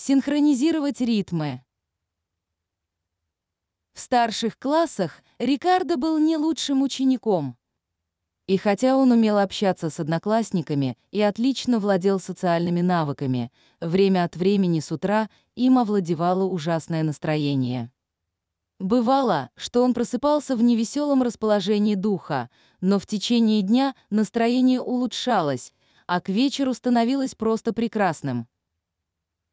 Синхронизировать ритмы. В старших классах Рикардо был не лучшим учеником. И хотя он умел общаться с одноклассниками и отлично владел социальными навыками, время от времени с утра им овладевало ужасное настроение. Бывало, что он просыпался в невеселом расположении духа, но в течение дня настроение улучшалось, а к вечеру становилось просто прекрасным.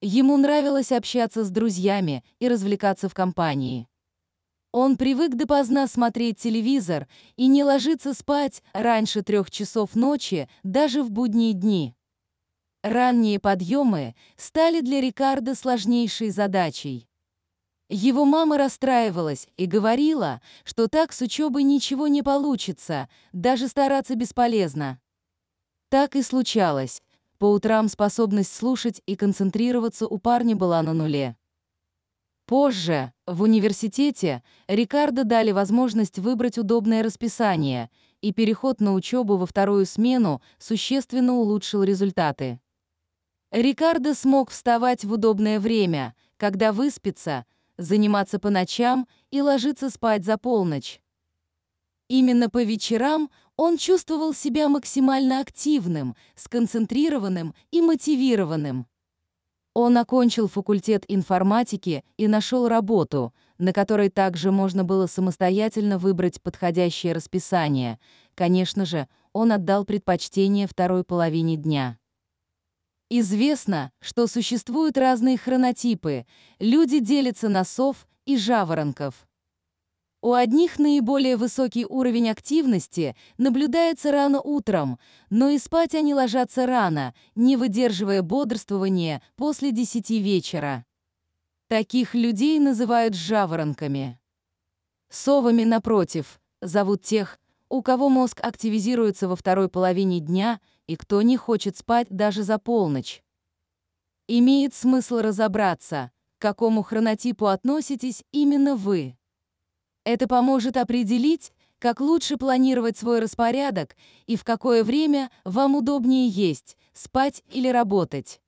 Ему нравилось общаться с друзьями и развлекаться в компании. Он привык допоздна смотреть телевизор и не ложиться спать раньше трех часов ночи даже в будние дни. Ранние подъемы стали для Рикардо сложнейшей задачей. Его мама расстраивалась и говорила, что так с учебой ничего не получится, даже стараться бесполезно. Так и случалось. По утрам способность слушать и концентрироваться у парня была на нуле. Позже, в университете, Рикардо дали возможность выбрать удобное расписание, и переход на учебу во вторую смену существенно улучшил результаты. Рикардо смог вставать в удобное время, когда выспится, заниматься по ночам и ложиться спать за полночь. Именно по вечерам он чувствовал себя максимально активным, сконцентрированным и мотивированным. Он окончил факультет информатики и нашел работу, на которой также можно было самостоятельно выбрать подходящее расписание. Конечно же, он отдал предпочтение второй половине дня. Известно, что существуют разные хронотипы. Люди делятся на сов и жаворонков. У одних наиболее высокий уровень активности наблюдается рано утром, но и спать они ложатся рано, не выдерживая бодрствования после 10 вечера. Таких людей называют жаворонками. Совами, напротив, зовут тех, у кого мозг активизируется во второй половине дня и кто не хочет спать даже за полночь. Имеет смысл разобраться, к какому хронотипу относитесь именно вы. Это поможет определить, как лучше планировать свой распорядок и в какое время вам удобнее есть, спать или работать.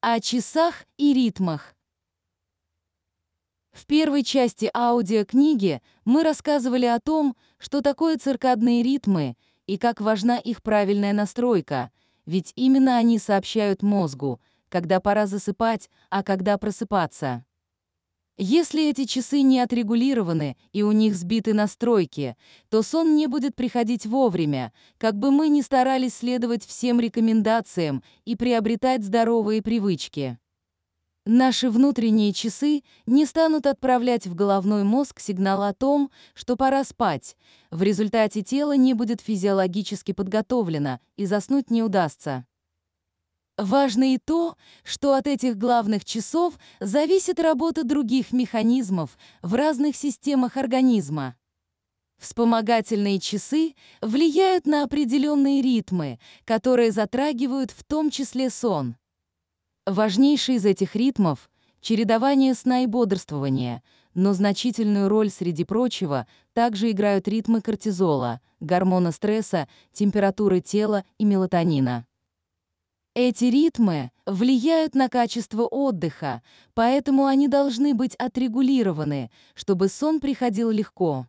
О часах и ритмах. В первой части аудиокниги мы рассказывали о том, что такое циркадные ритмы и как важна их правильная настройка, ведь именно они сообщают мозгу, когда пора засыпать, а когда просыпаться. Если эти часы не отрегулированы и у них сбиты настройки, то сон не будет приходить вовремя, как бы мы ни старались следовать всем рекомендациям и приобретать здоровые привычки. Наши внутренние часы не станут отправлять в головной мозг сигнал о том, что пора спать. В результате тело не будет физиологически подготовлено и заснуть не удастся. Важно и то, что от этих главных часов зависит работа других механизмов в разных системах организма. Вспомогательные часы влияют на определенные ритмы, которые затрагивают в том числе сон. Важнейший из этих ритмов — чередование сна и бодрствования, но значительную роль среди прочего также играют ритмы кортизола, гормона стресса, температуры тела и мелатонина. Эти ритмы влияют на качество отдыха, поэтому они должны быть отрегулированы, чтобы сон приходил легко.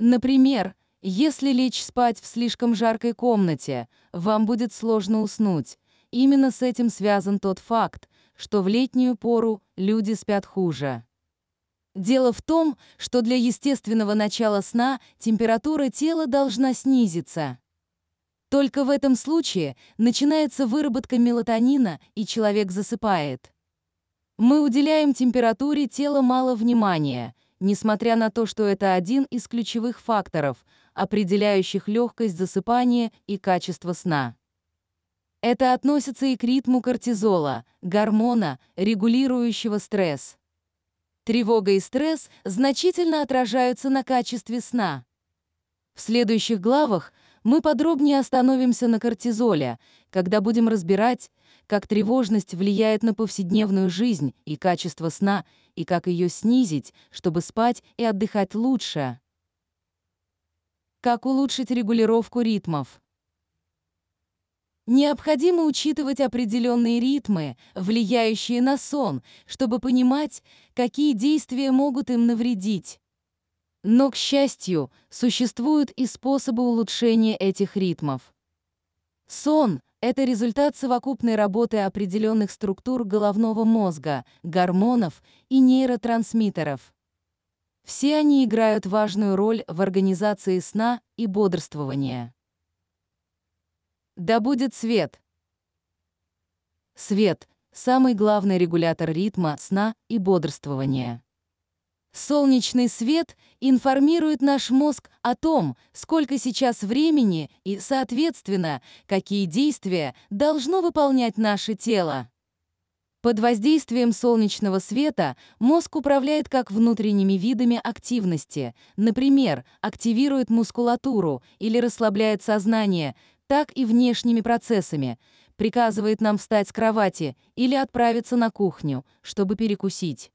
Например, если лечь спать в слишком жаркой комнате, вам будет сложно уснуть. Именно с этим связан тот факт, что в летнюю пору люди спят хуже. Дело в том, что для естественного начала сна температура тела должна снизиться. Только в этом случае начинается выработка мелатонина, и человек засыпает. Мы уделяем температуре тела мало внимания, несмотря на то, что это один из ключевых факторов, определяющих легкость засыпания и качество сна. Это относится и к ритму кортизола, гормона, регулирующего стресс. Тревога и стресс значительно отражаются на качестве сна. В следующих главах мы подробнее остановимся на кортизоле, когда будем разбирать, как тревожность влияет на повседневную жизнь и качество сна, и как ее снизить, чтобы спать и отдыхать лучше. Как улучшить регулировку ритмов? Необходимо учитывать определенные ритмы, влияющие на сон, чтобы понимать, какие действия могут им навредить. Но, к счастью, существуют и способы улучшения этих ритмов. Сон — это результат совокупной работы определенных структур головного мозга, гормонов и нейротрансмиттеров. Все они играют важную роль в организации сна и бодрствования. Да будет свет! Свет — самый главный регулятор ритма сна и бодрствования. Солнечный свет информирует наш мозг о том, сколько сейчас времени и, соответственно, какие действия должно выполнять наше тело. Под воздействием солнечного света мозг управляет как внутренними видами активности, например, активирует мускулатуру или расслабляет сознание, так и внешними процессами, приказывает нам встать с кровати или отправиться на кухню, чтобы перекусить.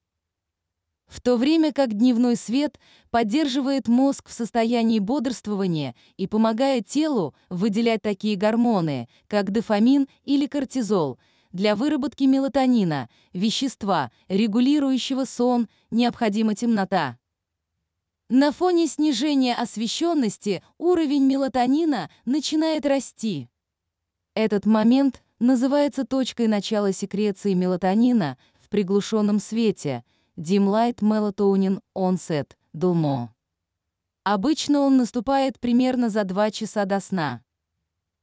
В то время как дневной свет поддерживает мозг в состоянии бодрствования и помогает телу выделять такие гормоны, как дофамин или кортизол, для выработки мелатонина, вещества, регулирующего сон, необходима темнота. На фоне снижения освещенности уровень мелатонина начинает расти. Этот момент называется точкой начала секреции мелатонина в приглушенном свете – Light Melatonin Onset, DLMO. Обычно он наступает примерно за 2 часа до сна.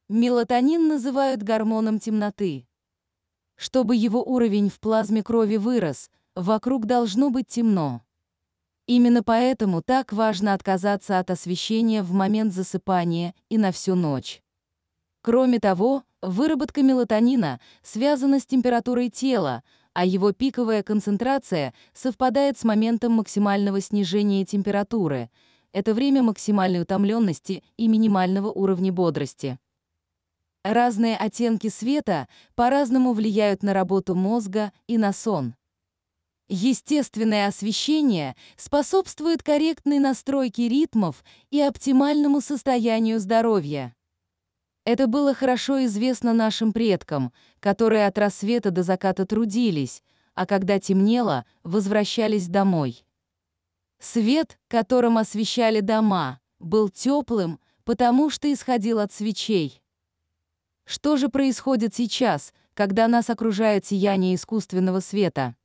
Мелатонин называют гормоном темноты. Чтобы его уровень в плазме крови вырос, вокруг должно быть темно. Именно поэтому так важно отказаться от освещения в момент засыпания и на всю ночь. Кроме того, выработка мелатонина связана с температурой тела, а его пиковая концентрация совпадает с моментом максимального снижения температуры. Это время максимальной утомленности и минимального уровня бодрости. Разные оттенки света по-разному влияют на работу мозга и на сон. Естественное освещение способствует корректной настройке ритмов и оптимальному состоянию здоровья. Это было хорошо известно нашим предкам, которые от рассвета до заката трудились, а когда темнело, возвращались домой. Свет, которым освещали дома, был теплым, потому что исходил от свечей. Что же происходит сейчас, когда нас окружает сияние искусственного света?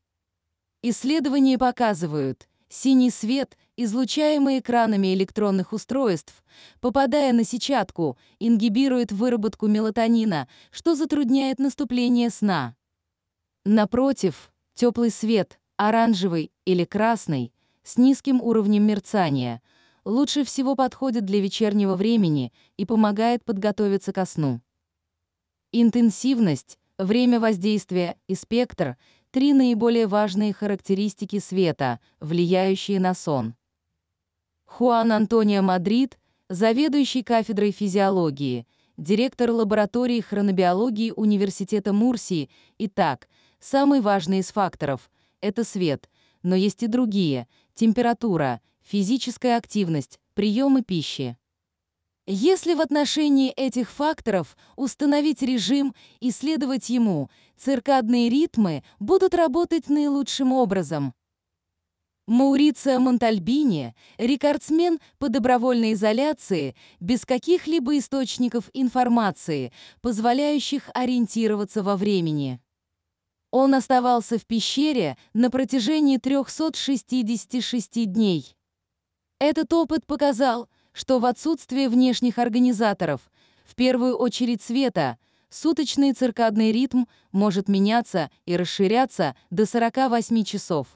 Исследования показывают, синий свет излучаемый экранами электронных устройств, попадая на сетчатку, ингибирует выработку мелатонина, что затрудняет наступление сна. Напротив, теплый свет, оранжевый или красный, с низким уровнем мерцания, лучше всего подходит для вечернего времени и помогает подготовиться ко сну. Интенсивность, время воздействия и спектр — три наиболее важные характеристики света, влияющие на сон. Хуан Антонио Мадрид, заведующий кафедрой физиологии, директор лаборатории хронобиологии Университета Мурсии. Итак, самый важный из факторов – это свет, но есть и другие – температура, физическая активность, приемы пищи. Если в отношении этих факторов установить режим и следовать ему, циркадные ритмы будут работать наилучшим образом – Маурицио Монтальбини – рекордсмен по добровольной изоляции без каких-либо источников информации, позволяющих ориентироваться во времени. Он оставался в пещере на протяжении 366 дней. Этот опыт показал, что в отсутствие внешних организаторов, в первую очередь света, суточный циркадный ритм может меняться и расширяться до 48 часов.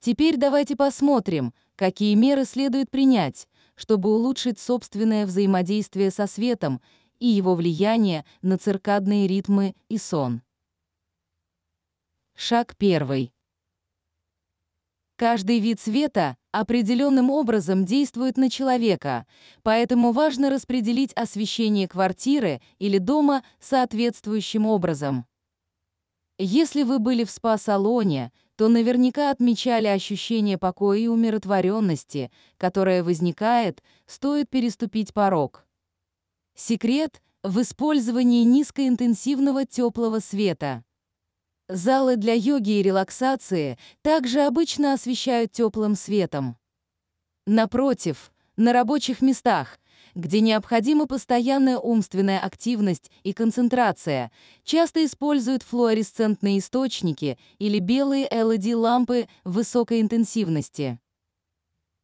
Теперь давайте посмотрим, какие меры следует принять, чтобы улучшить собственное взаимодействие со светом и его влияние на циркадные ритмы и сон. Шаг первый. Каждый вид света определенным образом действует на человека, поэтому важно распределить освещение квартиры или дома соответствующим образом. Если вы были в спа-салоне, то наверняка отмечали ощущение покоя и умиротворенности, которое возникает, стоит переступить порог. Секрет в использовании низкоинтенсивного теплого света. Залы для йоги и релаксации также обычно освещают теплым светом. Напротив, на рабочих местах, где необходима постоянная умственная активность и концентрация, часто используют флуоресцентные источники или белые LED-лампы высокой интенсивности.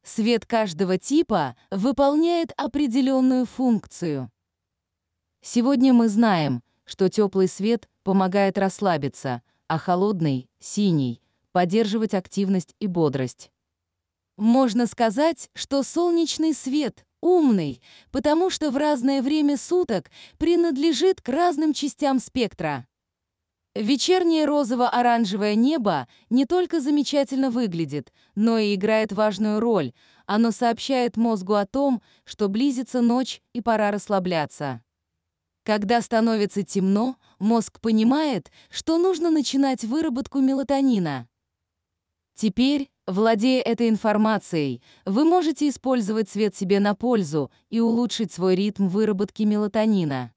Свет каждого типа выполняет определенную функцию. Сегодня мы знаем, что теплый свет помогает расслабиться, а холодный, синий, поддерживать активность и бодрость. Можно сказать, что солнечный свет умный, потому что в разное время суток принадлежит к разным частям спектра. Вечернее розово-оранжевое небо не только замечательно выглядит, но и играет важную роль. Оно сообщает мозгу о том, что близится ночь и пора расслабляться. Когда становится темно, мозг понимает, что нужно начинать выработку мелатонина. Теперь, владея этой информацией, вы можете использовать свет себе на пользу и улучшить свой ритм выработки мелатонина.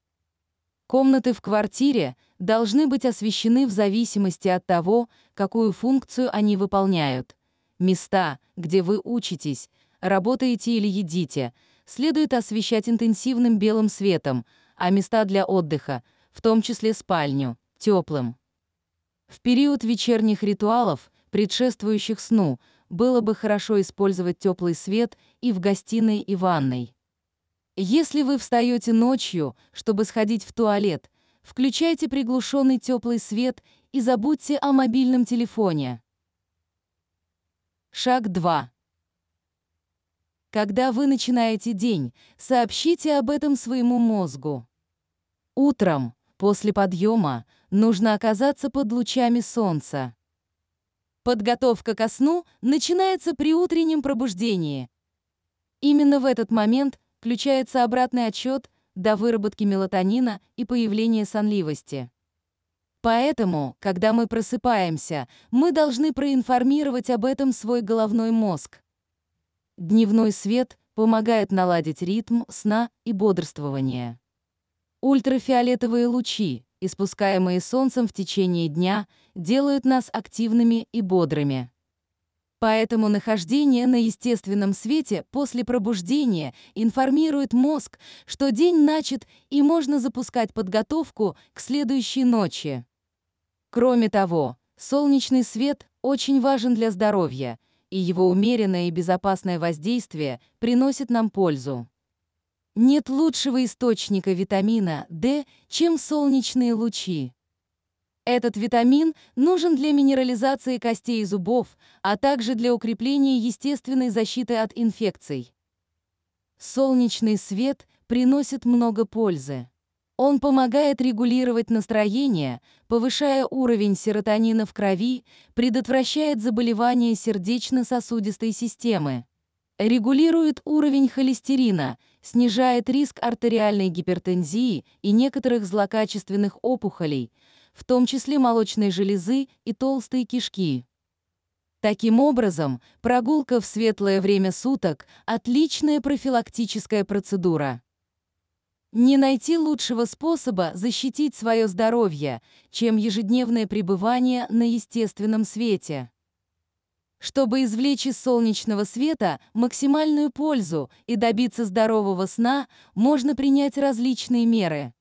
Комнаты в квартире должны быть освещены в зависимости от того, какую функцию они выполняют. Места, где вы учитесь, работаете или едите, следует освещать интенсивным белым светом, а места для отдыха, в том числе спальню, теплым. В период вечерних ритуалов, предшествующих сну, было бы хорошо использовать теплый свет и в гостиной и ванной. Если вы встаете ночью, чтобы сходить в туалет, включайте приглушенный теплый свет и забудьте о мобильном телефоне. Шаг 2. Когда вы начинаете день, сообщите об этом своему мозгу. Утром, после подъема, нужно оказаться под лучами солнца. Подготовка ко сну начинается при утреннем пробуждении. Именно в этот момент включается обратный отчет до выработки мелатонина и появления сонливости. Поэтому, когда мы просыпаемся, мы должны проинформировать об этом свой головной мозг. Дневной свет помогает наладить ритм сна и бодрствования. Ультрафиолетовые лучи, испускаемые солнцем в течение дня, делают нас активными и бодрыми. Поэтому нахождение на естественном свете после пробуждения информирует мозг, что день начат и можно запускать подготовку к следующей ночи. Кроме того, солнечный свет очень важен для здоровья, и его умеренное и безопасное воздействие приносит нам пользу. Нет лучшего источника витамина D, чем солнечные лучи. Этот витамин нужен для минерализации костей и зубов, а также для укрепления естественной защиты от инфекций. Солнечный свет приносит много пользы. Он помогает регулировать настроение, повышая уровень серотонина в крови, предотвращает заболевания сердечно-сосудистой системы, регулирует уровень холестерина, снижает риск артериальной гипертензии и некоторых злокачественных опухолей – в том числе молочной железы и толстые кишки. Таким образом, прогулка в светлое время суток – отличная профилактическая процедура. Не найти лучшего способа защитить свое здоровье, чем ежедневное пребывание на естественном свете. Чтобы извлечь из солнечного света максимальную пользу и добиться здорового сна, можно принять различные меры.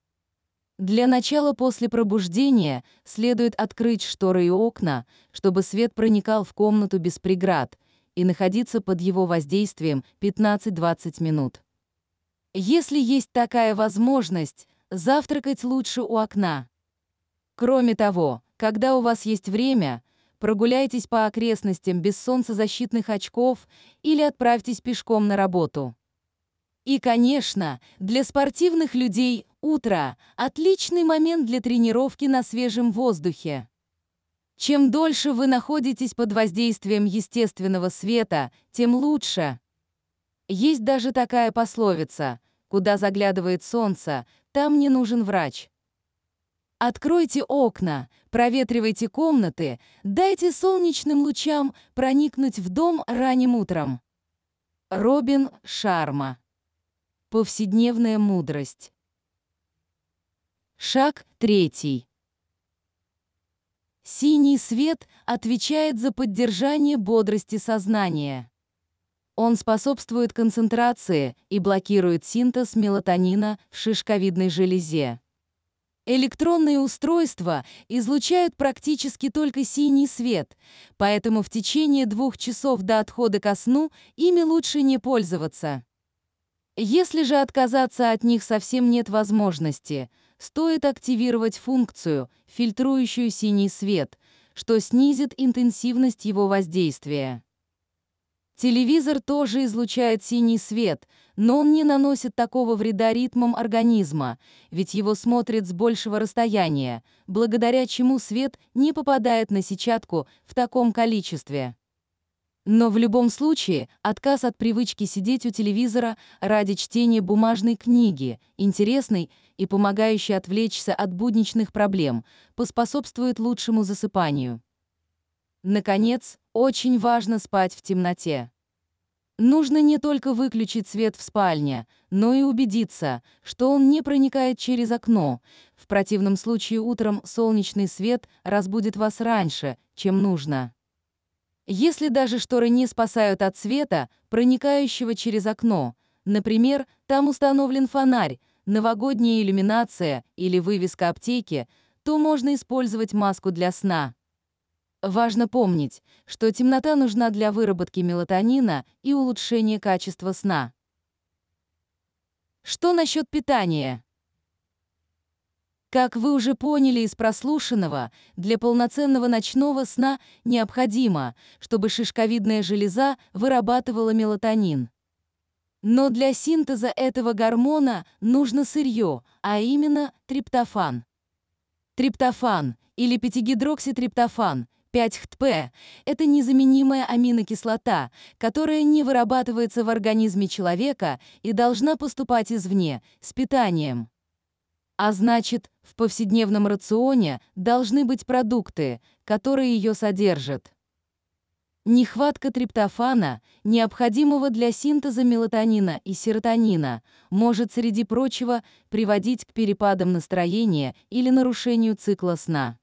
Для начала после пробуждения следует открыть шторы и окна, чтобы свет проникал в комнату без преград и находиться под его воздействием 15-20 минут. Если есть такая возможность, завтракать лучше у окна. Кроме того, когда у вас есть время, прогуляйтесь по окрестностям без солнцезащитных очков или отправьтесь пешком на работу. И, конечно, для спортивных людей утро – отличный момент для тренировки на свежем воздухе. Чем дольше вы находитесь под воздействием естественного света, тем лучше. Есть даже такая пословица «Куда заглядывает солнце, там не нужен врач». Откройте окна, проветривайте комнаты, дайте солнечным лучам проникнуть в дом ранним утром. Робин Шарма Повседневная мудрость. Шаг третий. Синий свет отвечает за поддержание бодрости сознания. Он способствует концентрации и блокирует синтез мелатонина в шишковидной железе. Электронные устройства излучают практически только синий свет, поэтому в течение двух часов до отхода ко сну ими лучше не пользоваться. Если же отказаться от них совсем нет возможности, стоит активировать функцию, фильтрующую синий свет, что снизит интенсивность его воздействия. Телевизор тоже излучает синий свет, но он не наносит такого вреда ритмам организма, ведь его смотрят с большего расстояния, благодаря чему свет не попадает на сетчатку в таком количестве. Но в любом случае отказ от привычки сидеть у телевизора ради чтения бумажной книги, интересной и помогающей отвлечься от будничных проблем, поспособствует лучшему засыпанию. Наконец, очень важно спать в темноте. Нужно не только выключить свет в спальне, но и убедиться, что он не проникает через окно. В противном случае утром солнечный свет разбудит вас раньше, чем нужно. Если даже шторы не спасают от света, проникающего через окно, например, там установлен фонарь, новогодняя иллюминация или вывеска аптеки, то можно использовать маску для сна. Важно помнить, что темнота нужна для выработки мелатонина и улучшения качества сна. Что насчет питания? Как вы уже поняли из прослушанного, для полноценного ночного сна необходимо, чтобы шишковидная железа вырабатывала мелатонин. Но для синтеза этого гормона нужно сырье, а именно триптофан. Триптофан или пятигидрокситриптофан 5-ХТП – это незаменимая аминокислота, которая не вырабатывается в организме человека и должна поступать извне, с питанием. А значит, в повседневном рационе должны быть продукты, которые ее содержат. Нехватка триптофана, необходимого для синтеза мелатонина и серотонина, может, среди прочего, приводить к перепадам настроения или нарушению цикла сна.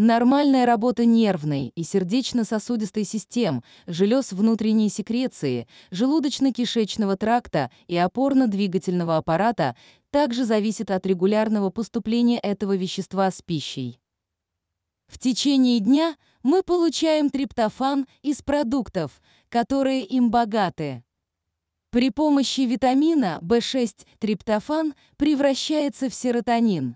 Нормальная работа нервной и сердечно-сосудистой систем, желез внутренней секреции, желудочно-кишечного тракта и опорно-двигательного аппарата также зависит от регулярного поступления этого вещества с пищей. В течение дня мы получаем триптофан из продуктов, которые им богаты. При помощи витамина В6 триптофан превращается в серотонин.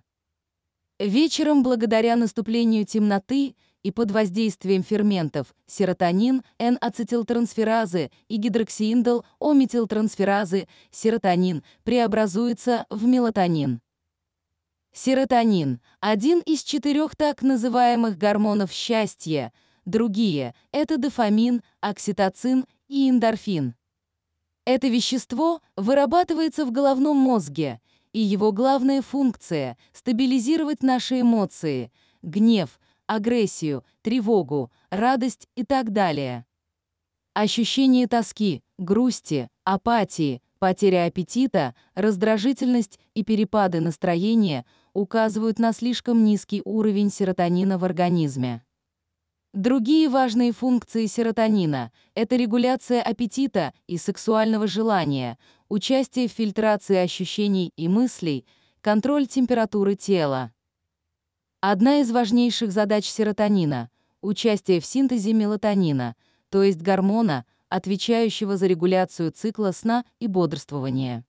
Вечером, благодаря наступлению темноты и под воздействием ферментов серотонин, N-ацетилтрансферазы и гидроксииндол ометилтрансферазы, серотонин преобразуется в мелатонин. Серотонин – один из четырех так называемых гормонов счастья. Другие – это дофамин, окситоцин и эндорфин. Это вещество вырабатывается в головном мозге – и его главная функция — стабилизировать наши эмоции, гнев, агрессию, тревогу, радость и так далее. Ощущение тоски, грусти, апатии, потеря аппетита, раздражительность и перепады настроения указывают на слишком низкий уровень серотонина в организме. Другие важные функции серотонина – это регуляция аппетита и сексуального желания, участие в фильтрации ощущений и мыслей, контроль температуры тела. Одна из важнейших задач серотонина – участие в синтезе мелатонина, то есть гормона, отвечающего за регуляцию цикла сна и бодрствования.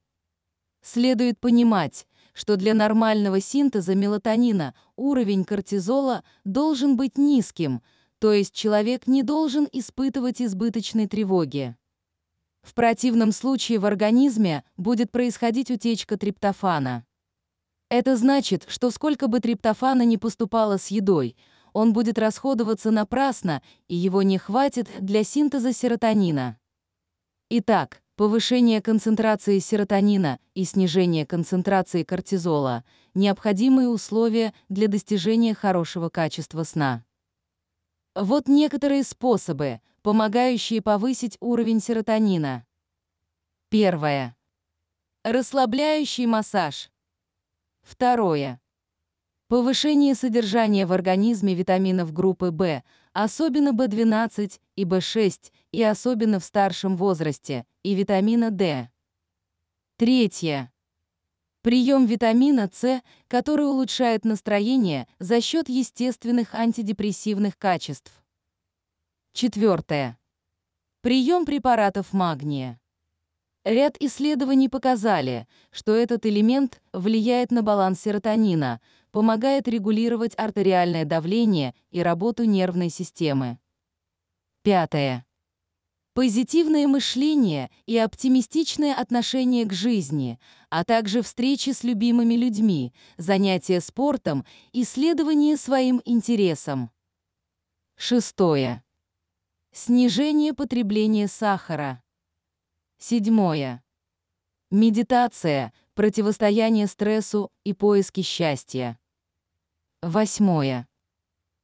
Следует понимать, что для нормального синтеза мелатонина уровень кортизола должен быть низким – то есть человек не должен испытывать избыточной тревоги. В противном случае в организме будет происходить утечка триптофана. Это значит, что сколько бы триптофана ни поступало с едой, он будет расходоваться напрасно, и его не хватит для синтеза серотонина. Итак, повышение концентрации серотонина и снижение концентрации кортизола – необходимые условия для достижения хорошего качества сна. Вот некоторые способы, помогающие повысить уровень серотонина. Первое. Расслабляющий массаж. Второе. Повышение содержания в организме витаминов группы В, особенно В12 и В6, и особенно в старшем возрасте, и витамина D. Третье. Прием витамина С, который улучшает настроение за счет естественных антидепрессивных качеств. Четвертое. Прием препаратов магния. Ряд исследований показали, что этот элемент влияет на баланс серотонина, помогает регулировать артериальное давление и работу нервной системы. Пятое. Позитивное мышление и оптимистичное отношение к жизни, а также встречи с любимыми людьми, занятия спортом и следование своим интересам. Шестое. Снижение потребления сахара. Седьмое. Медитация, противостояние стрессу и поиски счастья. Восьмое.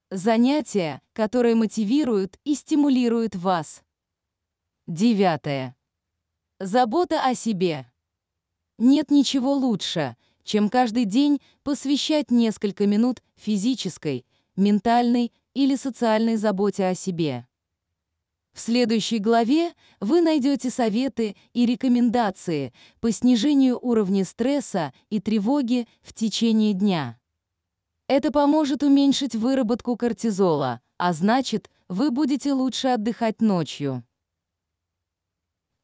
Занятия, которые мотивируют и стимулируют вас. Девятое. Забота о себе. Нет ничего лучше, чем каждый день посвящать несколько минут физической, ментальной или социальной заботе о себе. В следующей главе вы найдете советы и рекомендации по снижению уровня стресса и тревоги в течение дня. Это поможет уменьшить выработку кортизола, а значит, вы будете лучше отдыхать ночью.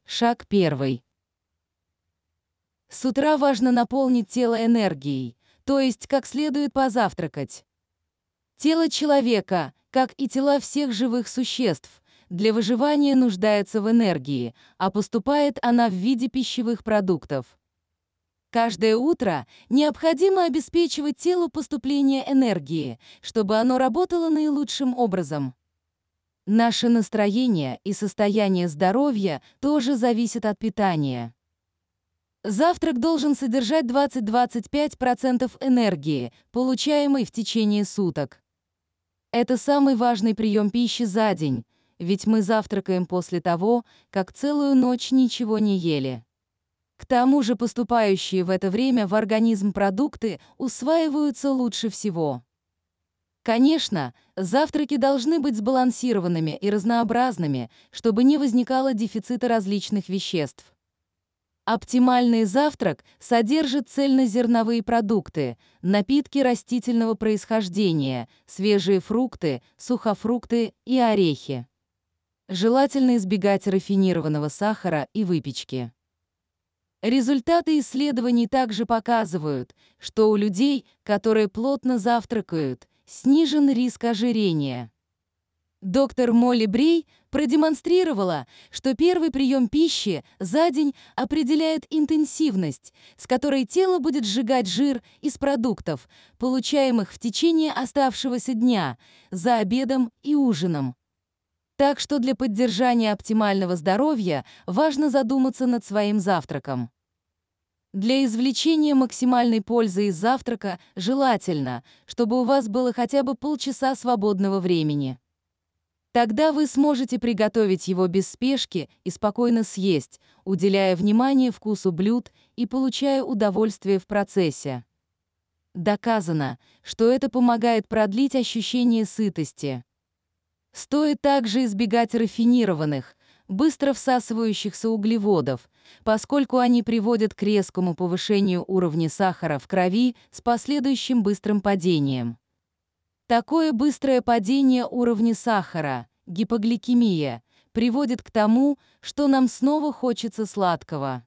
Шаг первый. С утра важно наполнить тело энергией, то есть как следует позавтракать. Тело человека, как и тела всех живых существ, для выживания нуждается в энергии, а поступает она в виде пищевых продуктов. Каждое утро необходимо обеспечивать телу поступление энергии, чтобы оно работало наилучшим образом. Наше настроение и состояние здоровья тоже зависят от питания. Завтрак должен содержать 20-25% энергии, получаемой в течение суток. Это самый важный прием пищи за день, ведь мы завтракаем после того, как целую ночь ничего не ели. К тому же поступающие в это время в организм продукты усваиваются лучше всего. Конечно, завтраки должны быть сбалансированными и разнообразными, чтобы не возникало дефицита различных веществ. Оптимальный завтрак содержит цельнозерновые продукты, напитки растительного происхождения, свежие фрукты, сухофрукты и орехи. Желательно избегать рафинированного сахара и выпечки. Результаты исследований также показывают, что у людей, которые плотно завтракают, снижен риск ожирения. Доктор Молли Брей продемонстрировала, что первый прием пищи за день определяет интенсивность, с которой тело будет сжигать жир из продуктов, получаемых в течение оставшегося дня, за обедом и ужином. Так что для поддержания оптимального здоровья важно задуматься над своим завтраком. Для извлечения максимальной пользы из завтрака желательно, чтобы у вас было хотя бы полчаса свободного времени. Тогда вы сможете приготовить его без спешки и спокойно съесть, уделяя внимание вкусу блюд и получая удовольствие в процессе. Доказано, что это помогает продлить ощущение сытости. Стоит также избегать рафинированных, быстро всасывающихся углеводов, поскольку они приводят к резкому повышению уровня сахара в крови с последующим быстрым падением. Такое быстрое падение уровня сахара, гипогликемия, приводит к тому, что нам снова хочется сладкого.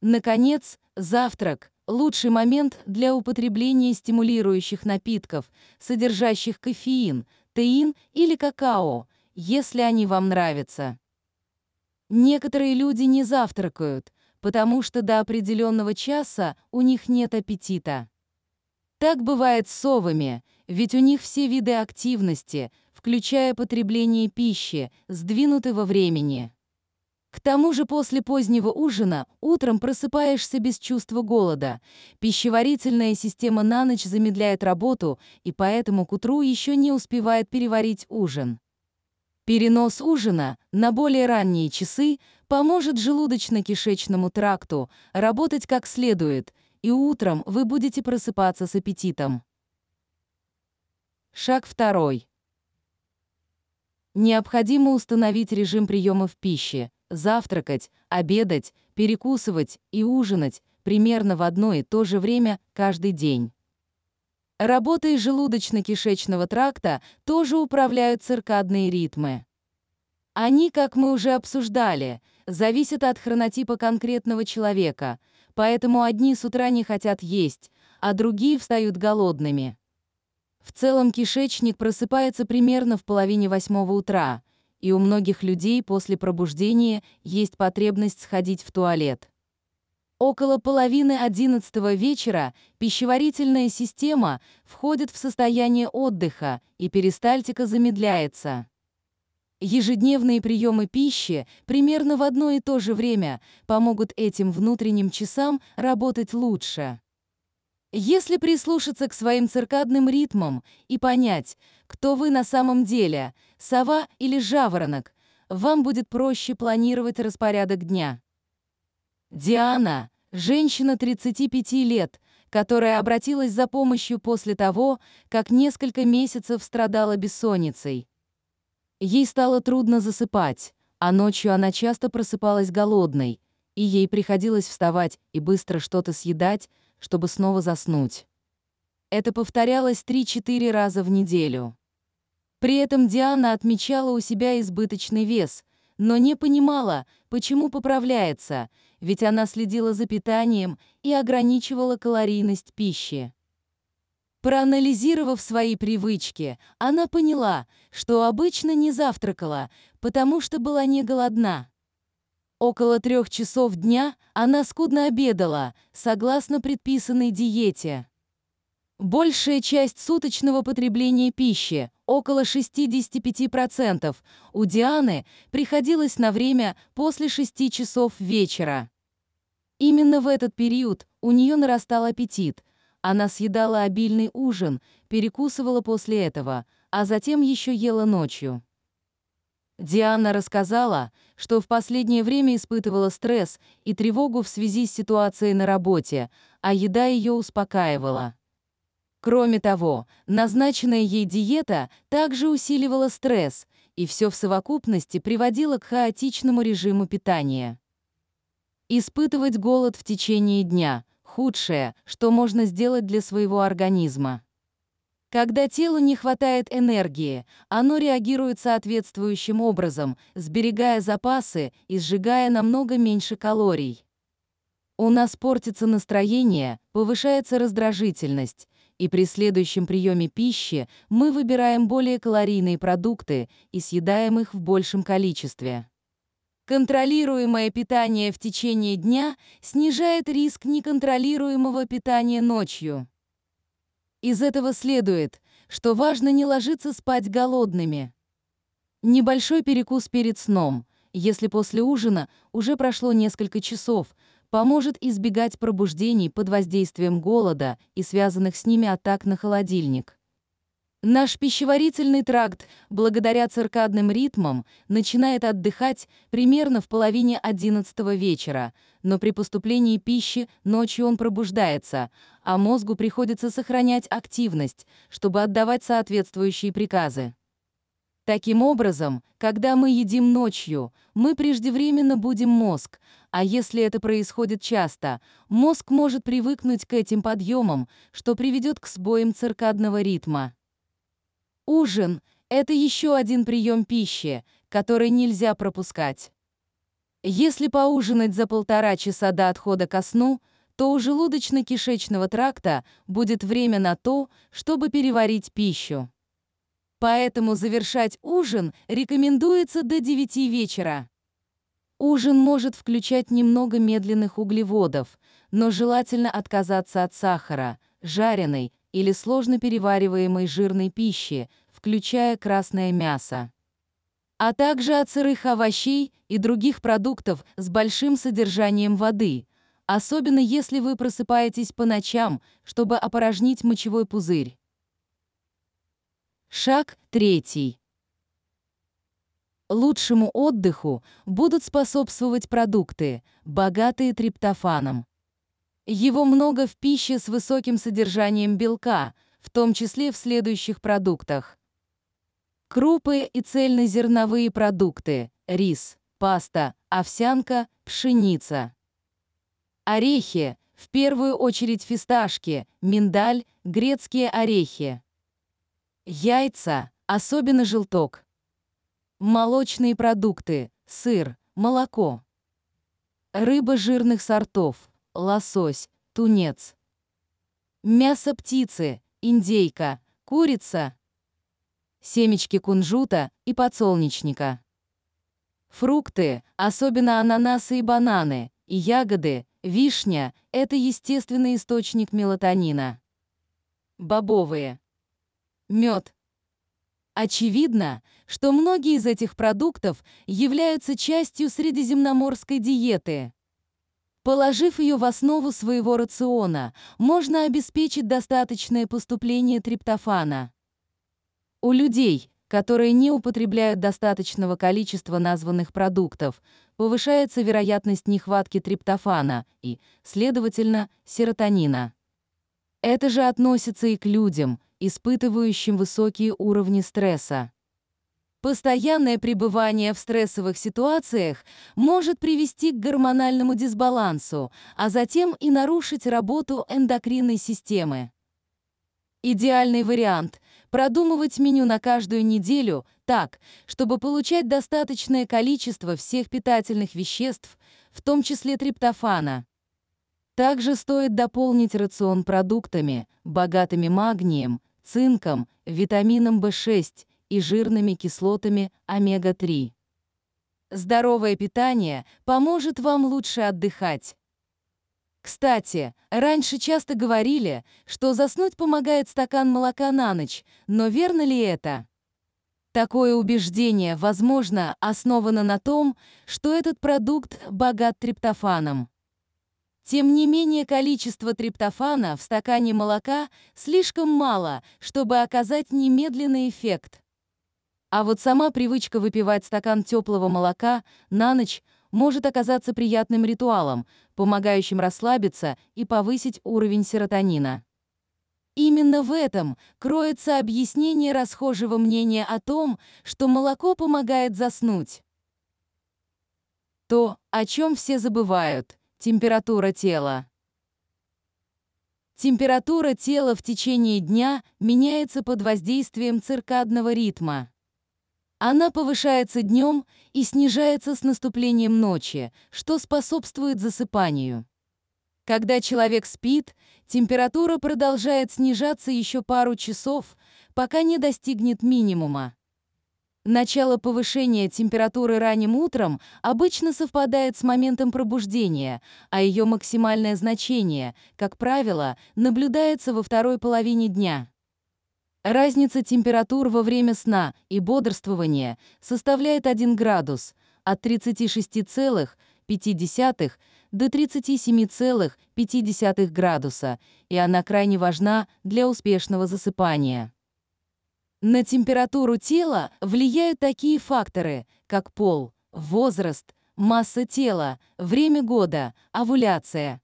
Наконец, завтрак – лучший момент для употребления стимулирующих напитков, содержащих кофеин – теин или какао, если они вам нравятся. Некоторые люди не завтракают, потому что до определенного часа у них нет аппетита. Так бывает с совами, ведь у них все виды активности, включая потребление пищи, сдвинуты во времени. К тому же после позднего ужина утром просыпаешься без чувства голода. Пищеварительная система на ночь замедляет работу, и поэтому к утру еще не успевает переварить ужин. Перенос ужина на более ранние часы поможет желудочно-кишечному тракту работать как следует, и утром вы будете просыпаться с аппетитом. Шаг второй. Необходимо установить режим приемов пищи, завтракать, обедать, перекусывать и ужинать примерно в одно и то же время каждый день. Работой желудочно-кишечного тракта тоже управляют циркадные ритмы. Они, как мы уже обсуждали, зависят от хронотипа конкретного человека, поэтому одни с утра не хотят есть, а другие встают голодными. В целом кишечник просыпается примерно в половине восьмого утра, и у многих людей после пробуждения есть потребность сходить в туалет. Около половины одиннадцатого вечера пищеварительная система входит в состояние отдыха, и перистальтика замедляется. Ежедневные приемы пищи примерно в одно и то же время помогут этим внутренним часам работать лучше. Если прислушаться к своим циркадным ритмам и понять, кто вы на самом деле, сова или жаворонок, вам будет проще планировать распорядок дня. Диана, женщина 35 лет, которая обратилась за помощью после того, как несколько месяцев страдала бессонницей. Ей стало трудно засыпать, а ночью она часто просыпалась голодной, и ей приходилось вставать и быстро что-то съедать, чтобы снова заснуть. Это повторялось 3-4 раза в неделю. При этом Диана отмечала у себя избыточный вес, но не понимала, почему поправляется, ведь она следила за питанием и ограничивала калорийность пищи. Проанализировав свои привычки, она поняла, что обычно не завтракала, потому что была не голодна. Около трех часов дня она скудно обедала, согласно предписанной диете. Большая часть суточного потребления пищи, около 65%, у Дианы приходилось на время после 6 часов вечера. Именно в этот период у нее нарастал аппетит. Она съедала обильный ужин, перекусывала после этого, а затем еще ела ночью. Диана рассказала, что в последнее время испытывала стресс и тревогу в связи с ситуацией на работе, а еда ее успокаивала. Кроме того, назначенная ей диета также усиливала стресс, и все в совокупности приводило к хаотичному режиму питания. Испытывать голод в течение дня – худшее, что можно сделать для своего организма. Когда телу не хватает энергии, оно реагирует соответствующим образом, сберегая запасы и сжигая намного меньше калорий. У нас портится настроение, повышается раздражительность, и при следующем приеме пищи мы выбираем более калорийные продукты и съедаем их в большем количестве. Контролируемое питание в течение дня снижает риск неконтролируемого питания ночью. Из этого следует, что важно не ложиться спать голодными. Небольшой перекус перед сном, если после ужина уже прошло несколько часов, поможет избегать пробуждений под воздействием голода и связанных с ними атак на холодильник. Наш пищеварительный тракт, благодаря циркадным ритмам, начинает отдыхать примерно в половине 11 вечера, но при поступлении пищи ночью он пробуждается, а мозгу приходится сохранять активность, чтобы отдавать соответствующие приказы. Таким образом, когда мы едим ночью, мы преждевременно будем мозг, а если это происходит часто, мозг может привыкнуть к этим подъемам, что приведет к сбоям циркадного ритма. Ужин – это еще один прием пищи, который нельзя пропускать. Если поужинать за полтора часа до отхода ко сну, то у желудочно-кишечного тракта будет время на то, чтобы переварить пищу. Поэтому завершать ужин рекомендуется до 9 вечера. Ужин может включать немного медленных углеводов, но желательно отказаться от сахара, жареной или сложно перевариваемой жирной пищи, включая красное мясо. А также от сырых овощей и других продуктов с большим содержанием воды, особенно если вы просыпаетесь по ночам, чтобы опорожнить мочевой пузырь. Шаг третий. Лучшему отдыху будут способствовать продукты, богатые триптофаном. Его много в пище с высоким содержанием белка – в том числе в следующих продуктах. Крупы и цельнозерновые продукты, рис, паста, овсянка, пшеница. Орехи, в первую очередь фисташки, миндаль, грецкие орехи. Яйца, особенно желток. Молочные продукты, сыр, молоко. Рыба жирных сортов, лосось, тунец. Мясо птицы, индейка, курица. Семечки кунжута и подсолнечника. Фрукты, особенно ананасы и бананы, и ягоды, вишня – это естественный источник мелатонина. Бобовые. Мед. Очевидно, что многие из этих продуктов являются частью средиземноморской диеты. Положив ее в основу своего рациона, можно обеспечить достаточное поступление триптофана. У людей, которые не употребляют достаточного количества названных продуктов, повышается вероятность нехватки триптофана и, следовательно, серотонина. Это же относится и к людям, испытывающим высокие уровни стресса. Постоянное пребывание в стрессовых ситуациях может привести к гормональному дисбалансу, а затем и нарушить работу эндокринной системы. Идеальный вариант – продумывать меню на каждую неделю так, чтобы получать достаточное количество всех питательных веществ, в том числе триптофана. Также стоит дополнить рацион продуктами, богатыми магнием, цинком, витамином В6 и жирными кислотами омега-3. Здоровое питание поможет вам лучше отдыхать. Кстати, раньше часто говорили, что заснуть помогает стакан молока на ночь, но верно ли это? Такое убеждение, возможно, основано на том, что этот продукт богат триптофаном. Тем не менее, количество триптофана в стакане молока слишком мало, чтобы оказать немедленный эффект. А вот сама привычка выпивать стакан теплого молока на ночь может оказаться приятным ритуалом, помогающим расслабиться и повысить уровень серотонина. Именно в этом кроется объяснение расхожего мнения о том, что молоко помогает заснуть. То, о чем все забывают – температура тела. Температура тела в течение дня меняется под воздействием циркадного ритма. Она повышается днем и снижается с наступлением ночи, что способствует засыпанию. Когда человек спит, температура продолжает снижаться еще пару часов, пока не достигнет минимума. Начало повышения температуры ранним утром обычно совпадает с моментом пробуждения, а ее максимальное значение, как правило, наблюдается во второй половине дня. Разница температур во время сна и бодрствования составляет 1 градус от 36,5 до 37,5 градуса, и она крайне важна для успешного засыпания. На температуру тела влияют такие факторы, как пол, возраст, масса тела, время года, овуляция.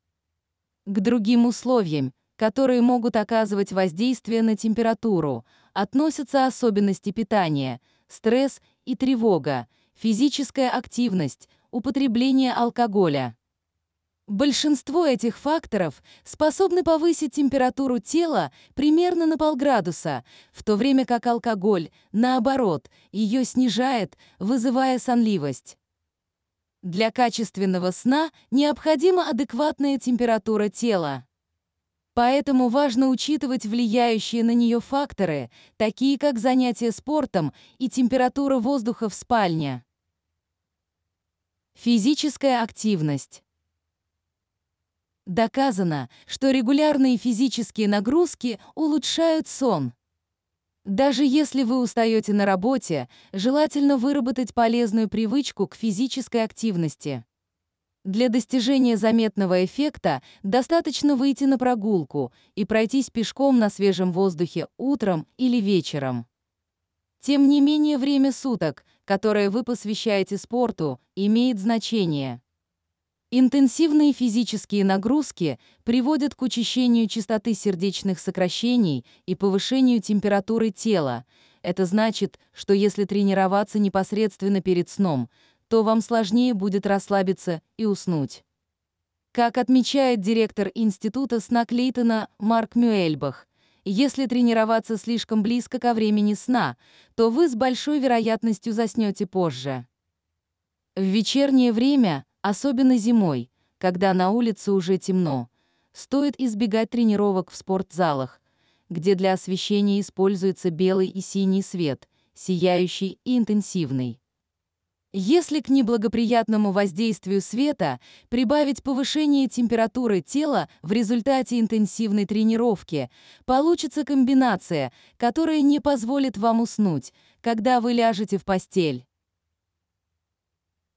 К другим условиям, которые могут оказывать воздействие на температуру, относятся особенности питания, стресс и тревога, физическая активность, употребление алкоголя. Большинство этих факторов способны повысить температуру тела примерно на полградуса, в то время как алкоголь, наоборот, ее снижает, вызывая сонливость. Для качественного сна необходима адекватная температура тела. Поэтому важно учитывать влияющие на нее факторы, такие как занятие спортом и температура воздуха в спальне. Физическая активность. Доказано, что регулярные физические нагрузки улучшают сон. Даже если вы устаете на работе, желательно выработать полезную привычку к физической активности. Для достижения заметного эффекта достаточно выйти на прогулку и пройтись пешком на свежем воздухе утром или вечером. Тем не менее, время суток, которое вы посвящаете спорту, имеет значение. Интенсивные физические нагрузки приводят к учащению частоты сердечных сокращений и повышению температуры тела. Это значит, что если тренироваться непосредственно перед сном, то вам сложнее будет расслабиться и уснуть. Как отмечает директор Института сна Клейтона Марк Мюэльбах, если тренироваться слишком близко ко времени сна, то вы с большой вероятностью заснете позже. В вечернее время Особенно зимой, когда на улице уже темно, стоит избегать тренировок в спортзалах, где для освещения используется белый и синий свет, сияющий и интенсивный. Если к неблагоприятному воздействию света прибавить повышение температуры тела в результате интенсивной тренировки, получится комбинация, которая не позволит вам уснуть, когда вы ляжете в постель.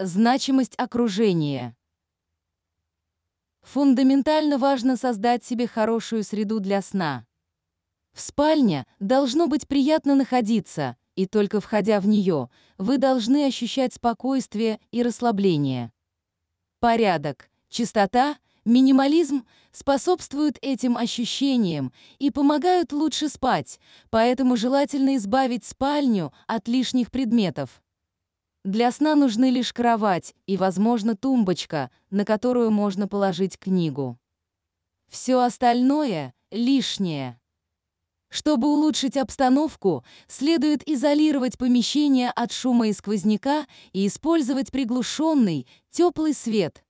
Значимость окружения. Фундаментально важно создать себе хорошую среду для сна. В спальне должно быть приятно находиться, и только входя в нее, вы должны ощущать спокойствие и расслабление. Порядок, чистота, минимализм способствуют этим ощущениям и помогают лучше спать, поэтому желательно избавить спальню от лишних предметов. Для сна нужны лишь кровать и, возможно, тумбочка, на которую можно положить книгу. Все остальное — лишнее. Чтобы улучшить обстановку, следует изолировать помещение от шума и сквозняка и использовать приглушенный, теплый свет.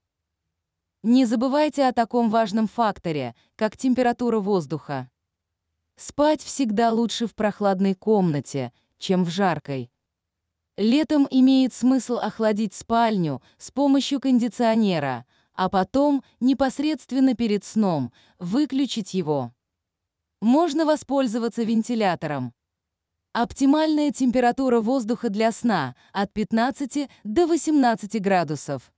Не забывайте о таком важном факторе, как температура воздуха. Спать всегда лучше в прохладной комнате, чем в жаркой. Летом имеет смысл охладить спальню с помощью кондиционера, а потом, непосредственно перед сном, выключить его. Можно воспользоваться вентилятором. Оптимальная температура воздуха для сна от 15 до 18 градусов.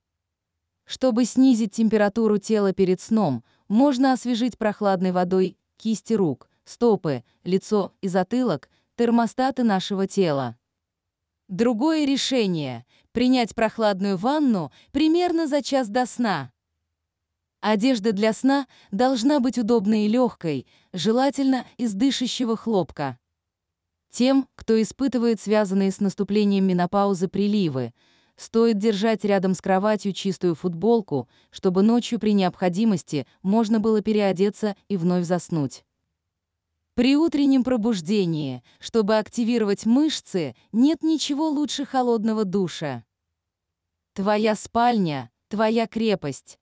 Чтобы снизить температуру тела перед сном, можно освежить прохладной водой кисти рук, стопы, лицо и затылок, термостаты нашего тела. Другое решение – принять прохладную ванну примерно за час до сна. Одежда для сна должна быть удобной и легкой, желательно из дышащего хлопка. Тем, кто испытывает связанные с наступлением менопаузы приливы, стоит держать рядом с кроватью чистую футболку, чтобы ночью при необходимости можно было переодеться и вновь заснуть. При утреннем пробуждении, чтобы активировать мышцы, нет ничего лучше холодного душа. Твоя спальня — твоя крепость.